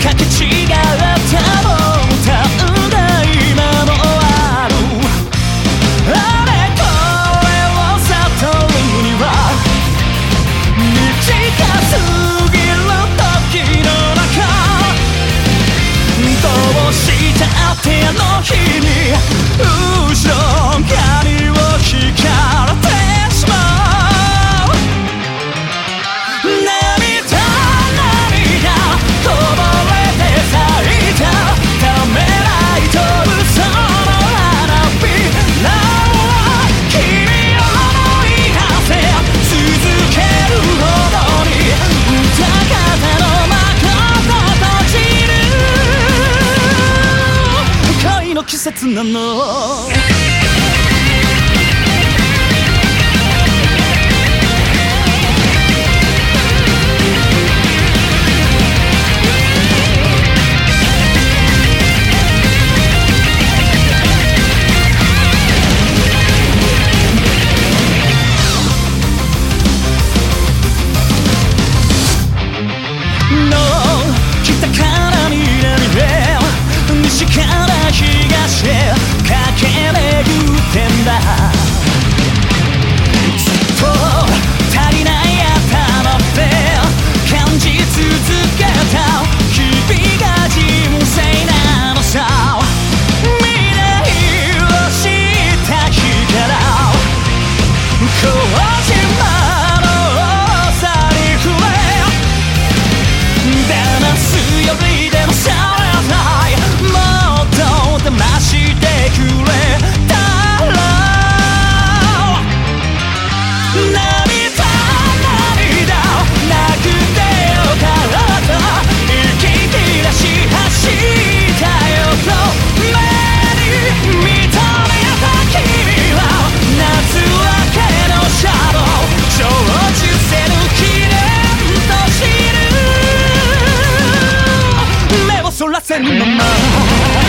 切なの そらせ send them out.